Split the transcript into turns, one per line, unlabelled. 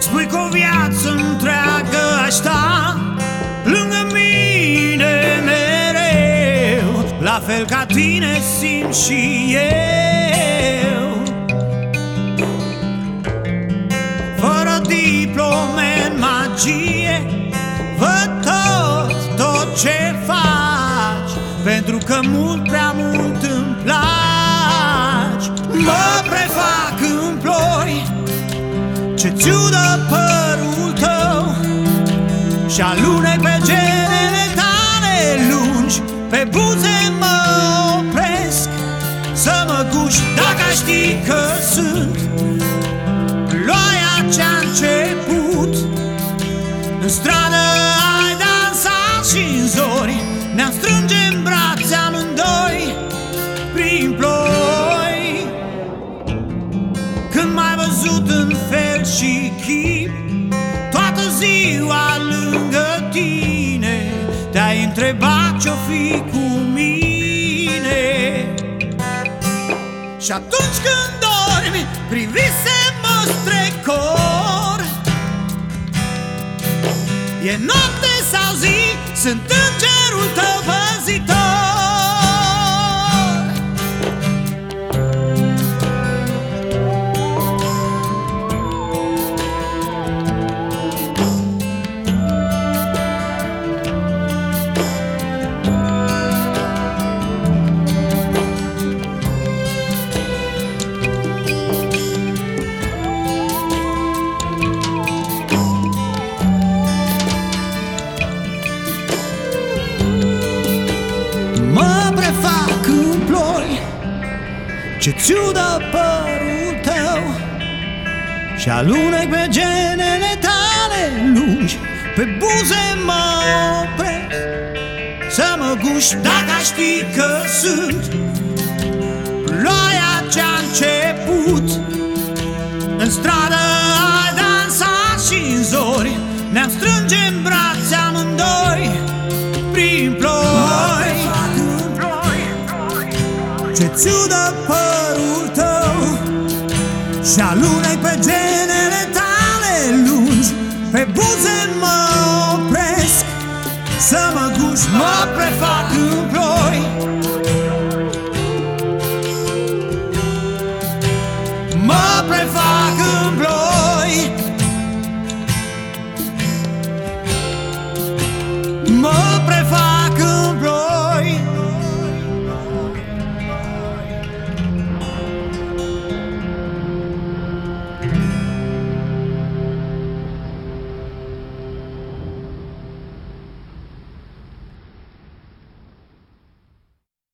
Spui că o viață întreagă aș sta Lângă mine mereu. La fel ca tine simt și eu. Fără diplome în magie Văd tot, tot ce faci. Pentru că mult prea mult Ce țiudă părul tău Și alunec pe genele tale lungi. Pe buze mă opresc Să mă guși dacă știi că Te-ai întrebat ce-o fi cu mine. Și atunci când dormi Privisem mă strecor E noapte sau zi Sunt îngerul Ce țiudă părul tău? Și alunec pe genele tale lungi Pe buze mă opresc. Să mă guși dacă aș ști că sunt. Ploaia ce-a început În stradă ai dansat și în zori Ne-am strânge în brațe amândoi Ce ciudă părul tău. Și alunei pe genele tale lungi Pe buze